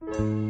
Di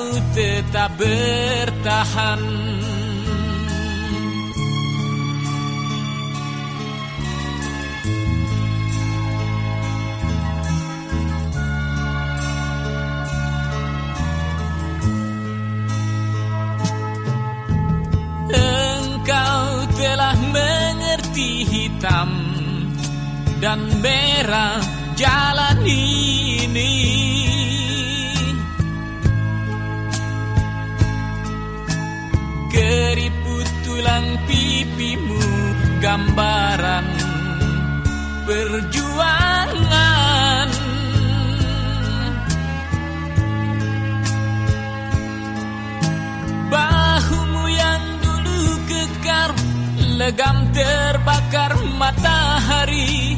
bertahan. Engkau telah mengerti hitam dan merah jalan pipimu gambaran perjuangan. Bahumu yang dulu kekar Legam terbakar matahari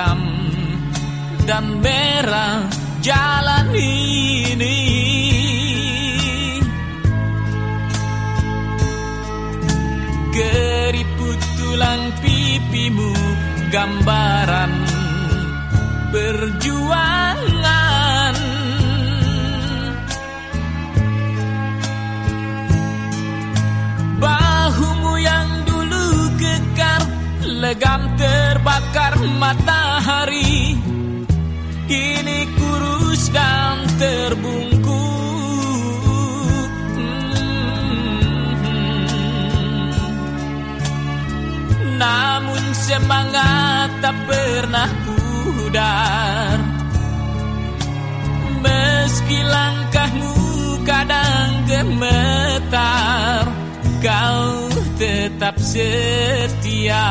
hitam dan merah jalan ini. Keriput tulang pipimu gambaran perjuangan. Bahumu yang dulu kekar Legam terbakar matahari Kini kurus dan terbungkus Namun semangat tak pernah pudar. Meski langkahmu kadang gemetar Kau tetap setia